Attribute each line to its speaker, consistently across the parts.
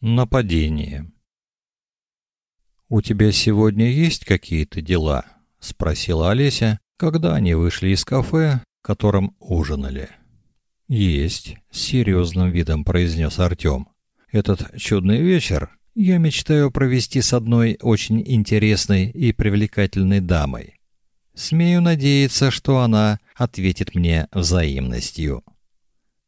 Speaker 1: Нападение. У тебя сегодня есть какие-то дела? спросила Олеся, когда они вышли из кафе, в котором ужинали. Есть, с серьезным видом произнес Артем. Этот чудный вечер я мечтаю провести с одной очень интересной и привлекательной дамой. Смею надеяться, что она ответит мне взаимностью.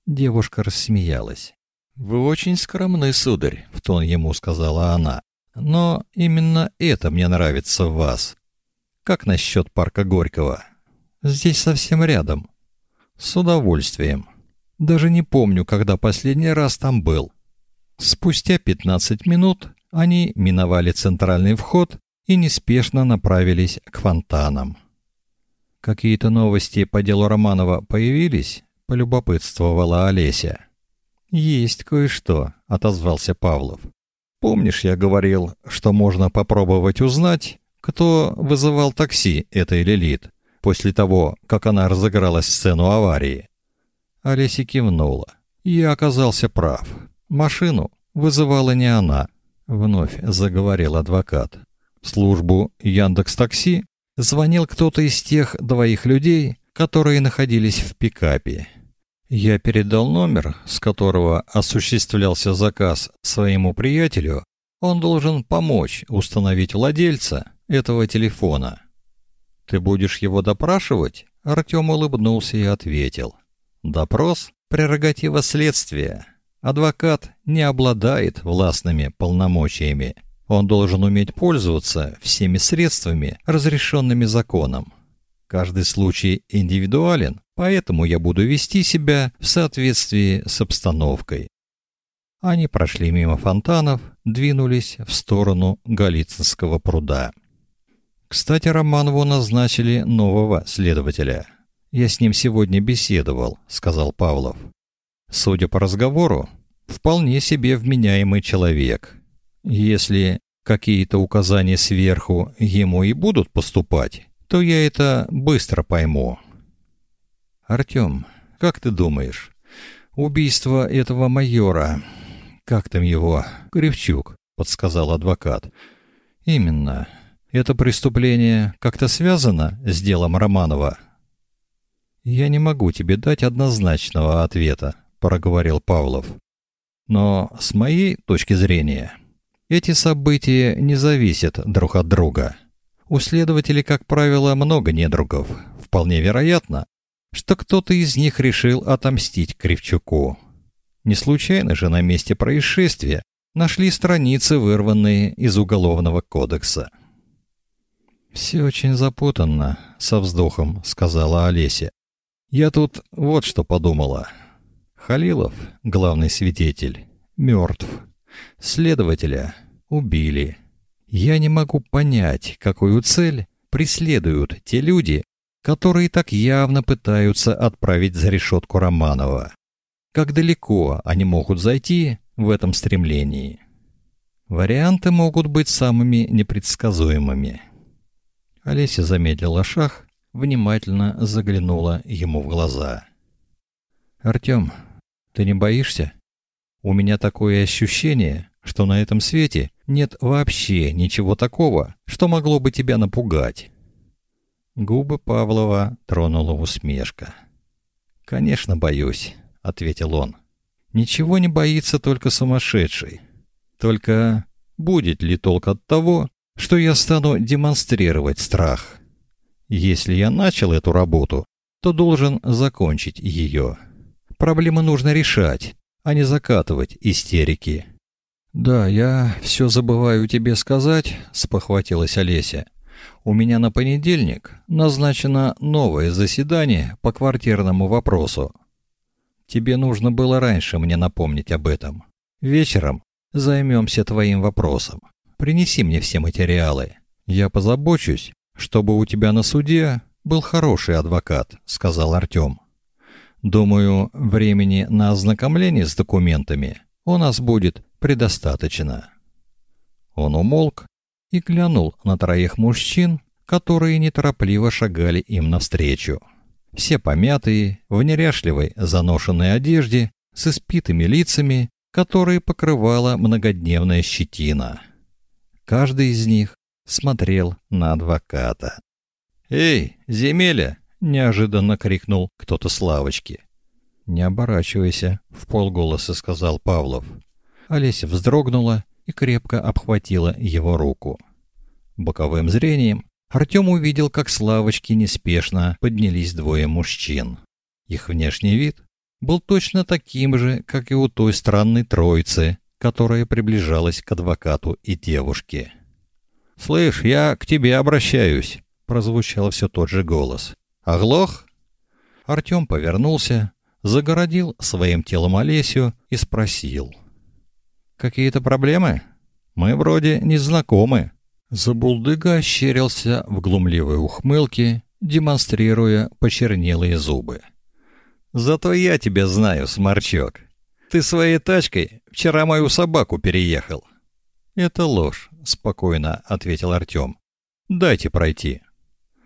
Speaker 1: Девушка рассмеялась. Вы очень скромный, сударь, в тон ему сказала она. Но именно это мне нравится в вас. Как насчет парка Горького? Здесь совсем рядом. С удовольствием. Даже не помню, когда последний раз там был. Спустя 15 минут они миновали центральный вход и неспешно направились к фонтанам. Какие-то новости по делу Романова появились? полюбопытствовала Олеся. Есть кое-что, отозвался Павлов. Помнишь, я говорил, что можно попробовать узнать, кто вызывал такси этой Лилит после того, как она разыграла сцену аварии? Олеся кивнула. Я оказался прав. Машину вызывала не она, вновь заговорил адвокат. В службу Яндекс Такси звонил кто-то из тех двоих людей, которые находились в пикапе. Я передал номер, с которого осуществлялся заказ своему приятелю. Он должен помочь установить владельца этого телефона. Ты будешь его допрашивать? Артём улыбнулся и ответил: Допрос прерогатива следствия. Адвокат не обладает властными полномочиями. Он должен уметь пользоваться всеми средствами, разрешенными законом. Каждый случай индивидуален, поэтому я буду вести себя в соответствии с обстановкой. Они прошли мимо фонтанов, двинулись в сторону Голицынского пруда. Кстати, Романову назначили нового следователя. Я с ним сегодня беседовал, сказал Павлов. Судя по разговору, вполне себе вменяемый человек. Если какие-то указания сверху ему и будут поступать, то я это быстро пойму. Артём, как ты думаешь, убийство этого майора, как там его, Кривчук, подсказал адвокат. Именно. Это преступление как-то связано с делом Романова. Я не могу тебе дать однозначного ответа, проговорил Павлов. Но с моей точки зрения, эти события не зависят друг от друга. У следователей, как правило, много недругов. Вполне вероятно, что кто-то из них решил отомстить Кривчуку. Не случайно же на месте происшествия нашли страницы, вырванные из уголовного кодекса. Все очень запутанно, со вздохом сказала Олеся. Я тут вот что подумала. Халилов, главный свидетель, мертв. Следователя убили. Я не могу понять, какую цель преследуют те люди, которые так явно пытаются отправить за решетку Романова. Как далеко они могут зайти в этом стремлении? Варианты могут быть самыми непредсказуемыми. Олеся замедлила шаг, внимательно заглянула ему в глаза. Артём, ты не боишься? У меня такое ощущение, что на этом свете нет вообще ничего такого, что могло бы тебя напугать. Губы Павлова тронула усмешка. Конечно, боюсь, ответил он. Ничего не боится только сумасшедший. Только будет ли толк от того, что я стану демонстрировать страх? Если я начал эту работу, то должен закончить ее. Проблемы нужно решать, а не закатывать истерики. Да, я все забываю тебе сказать, спохватилась Олеся. У меня на понедельник назначено новое заседание по квартирному вопросу. Тебе нужно было раньше мне напомнить об этом. Вечером займемся твоим вопросом. Принеси мне все материалы. Я позабочусь, чтобы у тебя на суде был хороший адвокат, сказал Артём. Думаю, времени на ознакомление с документами у нас будет предостаточно. Он умолк и глянул на троих мужчин, которые неторопливо шагали им навстречу. Все помятые, в неряшливой, заношенной одежде, с испитыми лицами которые покрывала многодневная щетина. Каждый из них смотрел на адвоката. «Эй, земеля!» — неожиданно крикнул кто-то с лавочки. «Не оборачивайся», — в полголоса сказал Павлов. Олеся вздрогнула и крепко обхватила его руку. Боковым зрением Артем увидел, как с лавочки неспешно поднялись двое мужчин. Их внешний вид был точно таким же, как и у той странной троицы, которая приближалась к адвокату и девушке. «Слышь, я к тебе обращаюсь», — прозвучал все тот же голос. «Оглох?» Артем повернулся, загородил своим телом Олесю и спросил. «Какие-то проблемы? Мы вроде не знакомы». Забулдыга ощерился в глумливой ухмылке, демонстрируя почернелые зубы. «Зато я тебя знаю, сморчок. Ты своей тачкой вчера мою собаку переехал». «Это ложь», — спокойно ответил Артем. «Дайте пройти».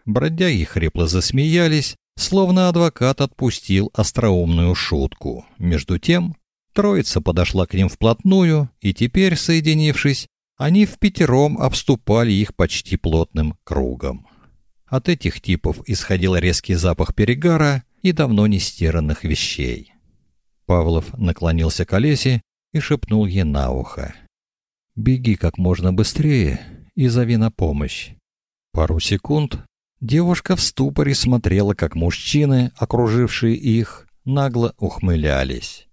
Speaker 1: Бродяги хрипло засмеялись, словно адвокат отпустил остроумную шутку. Между тем, троица подошла к ним вплотную, и теперь, соединившись, они в пятером обступали их почти плотным кругом. От этих типов исходил резкий запах перегара и давно не стиранных вещей. Павлов наклонился к Олесе и шепнул ей на ухо. «Беги как можно быстрее и зови на помощь». Пару секунд девушка в ступоре смотрела, как мужчины, окружившие их, нагло ухмылялись.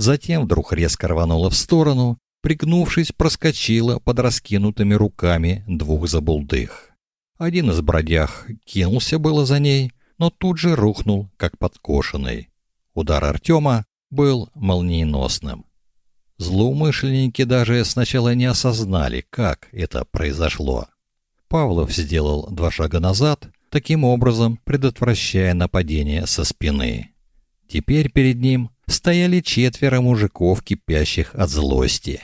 Speaker 1: Затем вдруг резко рванула в сторону пригнувшись, проскочила под раскинутыми руками двух забулдых. Один из бродяг кинулся было за ней, но тут же рухнул, как подкошенный. Удар Артема был молниеносным. Злоумышленники даже сначала не осознали, как это произошло. Павлов сделал два шага назад, таким образом предотвращая нападение со спины. Теперь перед ним стояли четверо мужиков, кипящих от злости.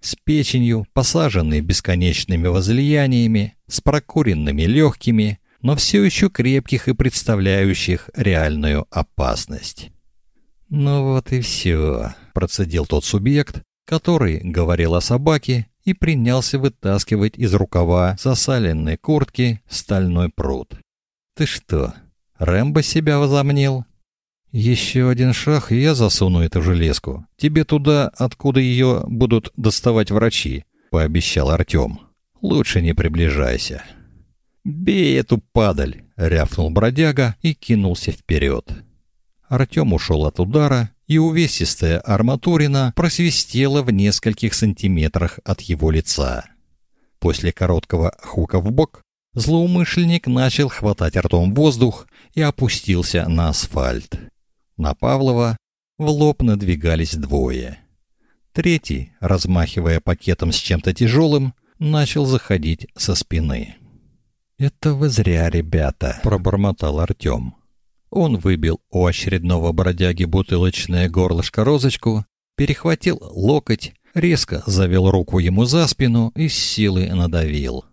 Speaker 1: С печенью, посаженной бесконечными возлияниями, с прокуренными легкими, но все еще крепких и представляющих реальную опасность. «Ну вот и все», — процедил тот субъект, который говорил о собаке и принялся вытаскивать из рукава засаленной куртки стальной пруд. «Ты что, Рэмбо себя возомнил?» «Еще один шаг, и я засуну эту железку. Тебе туда, откуда ее будут доставать врачи», — пообещал Артем. «Лучше не приближайся». «Бей эту падаль!» — рявкнул бродяга и кинулся вперед. Артем ушел от удара, и увесистая арматурина просвистела в нескольких сантиметрах от его лица. После короткого хука в бок злоумышленник начал хватать ртом воздух и опустился на асфальт. На Павлова в лоб надвигались двое. Третий, размахивая пакетом с чем-то тяжелым, начал заходить со спины. «Это вы зря, ребята», — пробормотал Артем. Он выбил у очередного бродяги бутылочное горлышко-розочку, перехватил локоть, резко завел руку ему за спину и с силой надавил.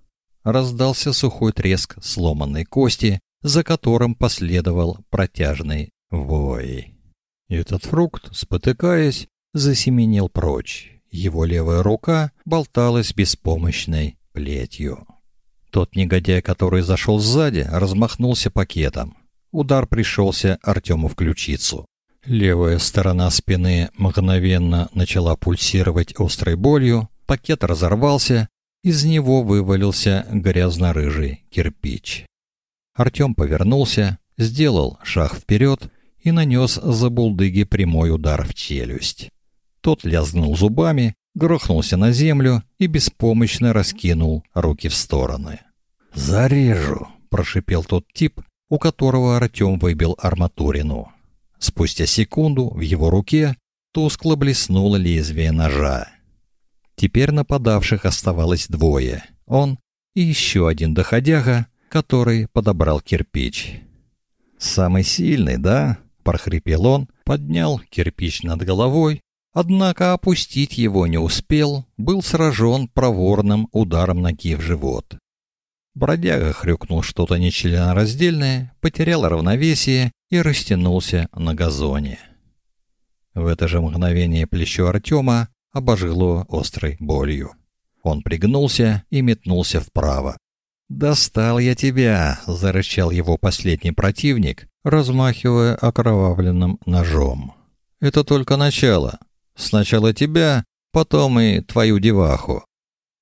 Speaker 1: Раздался сухой треск сломанной кости, за которым последовал протяжный Вой. Этот фрукт, спотыкаясь, засеменил прочь. Его левая рука болталась беспомощной плетью. Тот негодяй, который зашел сзади, размахнулся пакетом. Удар пришелся Артему в ключицу. Левая сторона спины мгновенно начала пульсировать острой болью, пакет разорвался, из него вывалился грязно-рыжий кирпич. Артем повернулся, сделал шаг вперед и нанес Забулдыге прямой удар в челюсть. Тот лязнул зубами, грохнулся на землю и беспомощно раскинул руки в стороны. «Зарежу!» — прошипел тот тип, у которого Артем выбил арматурину. Спустя секунду в его руке тускло блеснуло лезвие ножа. Теперь нападавших оставалось двое. Он и еще один доходяга, который подобрал кирпич. «Самый сильный, да?» Прохрипел он, поднял кирпич над головой, однако опустить его не успел, был сражен проворным ударом ноги в живот. Бродяга хрюкнул что-то нечленораздельное, потерял равновесие и растянулся на газоне. В это же мгновение плечо Артема обожгло острой болью. Он пригнулся и метнулся вправо. «Достал я тебя!» — зарычал его последний противник, размахивая окровавленным ножом. «Это только начало. Сначала тебя, потом и твою деваху».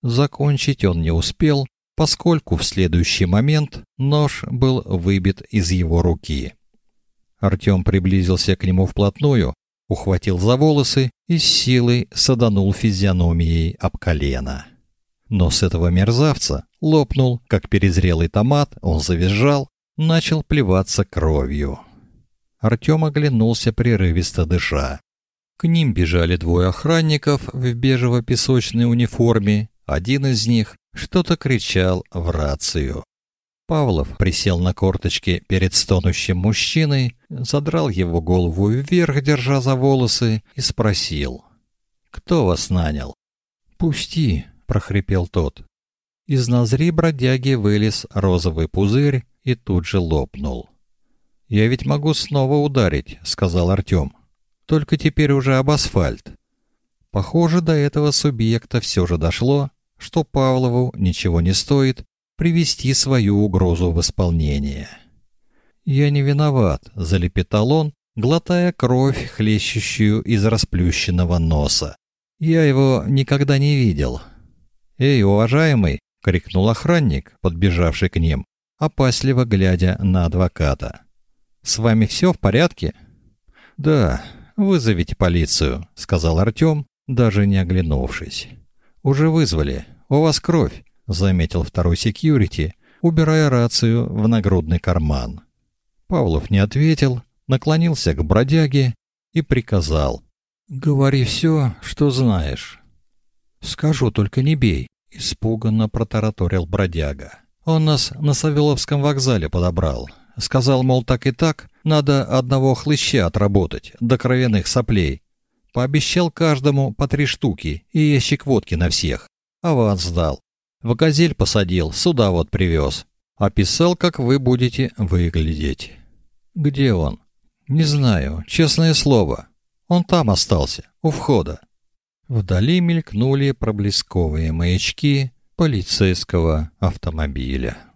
Speaker 1: Закончить он не успел, поскольку в следующий момент нож был выбит из его руки. Артем приблизился к нему вплотную, ухватил за волосы и с силой саданул физиономией об колено. Нос этого мерзавца лопнул, как перезрелый томат, он завизжал, начал плеваться кровью. Артем оглянулся прерывисто дыша. К ним бежали двое охранников в бежево-песочной униформе. Один из них что-то кричал в рацию. Павлов присел на корточки перед стонущим мужчиной, задрал его голову вверх, держа за волосы, и спросил: "Кто вас нанял?" "Пусти", прохрипел тот. Из ноздри бродяги вылез розовый пузырь и тут же лопнул. Я ведь могу снова ударить, сказал Артем. Только теперь уже об асфальт. Похоже, до этого субъекта все же дошло, что Павлову ничего не стоит привести свою угрозу в исполнение. «Я не виноват», — залепетал он, глотая кровь, хлещущую из расплющенного носа. «Я его никогда не видел». «Эй, уважаемый!» — крикнул охранник, подбежавший к ним, опасливо глядя на адвоката. «С вами все в порядке?» «Да, вызовите полицию», — сказал Артем, даже не оглянувшись. «Уже вызвали. У вас кровь заметил второй секьюрити, убирая рацию в нагрудный карман. Павлов не ответил, наклонился к бродяге и приказал: "Говори все, что знаешь". "Скажу, только не бей", испуганно протараторил бродяга. "Он нас на Савеловском вокзале подобрал. Сказал, мол, так и так, надо одного хлыща отработать до кровяных соплей. Пообещал каждому по три штуки и ящик водки на всех. Аванс сдал. В газель посадил, сюда вот привез. Описал, как вы будете выглядеть. Где он? Не знаю, честное слово. Он там остался, у входа. Вдали мелькнули проблесковые маячки полицейского автомобиля.